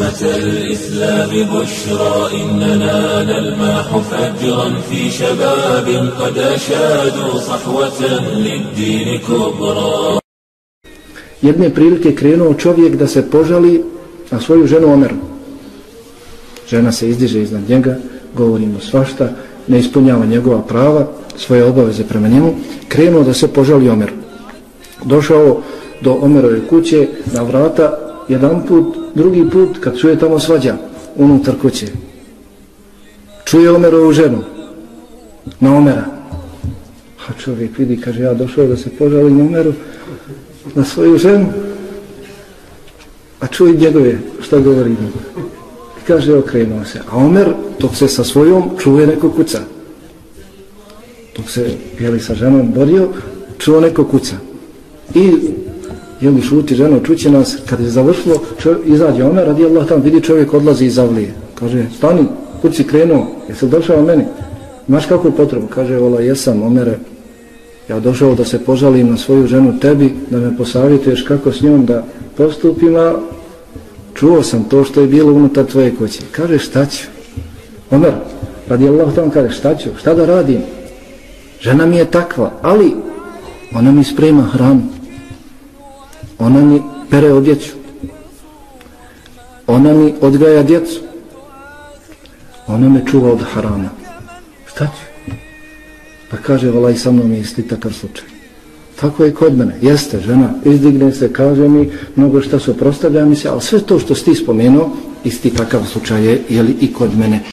أمة الإسلام بشرى إننا نلمح فجرا في شباب قد أشادوا صحوة للدين كبرى Jedne prilike krenuo čovjek da se požali na svoju ženu Omeru. Žena se izdiže iznad njega, govori mu svašta, ne ispunjava njegova prava, svoje obaveze prema njemu, krenuo da se požali Omeru. Došao do Omerove kuće, na vrata, jedan put, drugi put, kad čuje tamo svađa, unutar kuće. Čuje Omerovu ženu, na Omera. A čovjek vidi, kaže, ja došao da se požalim Omeru, na svoju ženu, a čuje njegove, šta govori njegove. I kaže, okrenuo se. A Omer, dok se sa svojom, čuje neko kuca. Dok se, jeli, sa ženom borio, čuo neko kuca. I jeli šuti ženo, čuće nas, kad je završilo, izađe Omer, radi Allah tam, vidi čovjek odlazi iz avlije. Kaže, stani, kud si krenuo, jesi došao meni? Imaš kakvu potrebu? Kaže, vola, jesam, Omere, ja došao da se požalim na svoju ženu tebi, da me posavjetuješ kako s njom da postupim, a čuo sam to što je bilo unutar tvoje kuće. Kaže, šta ću? Omer, radi Allah tam, kaže, šta ću? Šta da radim? Žena mi je takva, ali ona mi sprema hranu ona mi pere odjeću. Ona mi odgaja djecu. Ona me čuva od harama. šta ću? pa kaže vala i sa mnom je isti takav slučaj. Tako je kod mene, jeste žena izdigne se, kaže mi mnogo šta su oprostavlja mi se, ali sve to što si ti spomenuo isti takav slučaj je, jeli, i kod mene.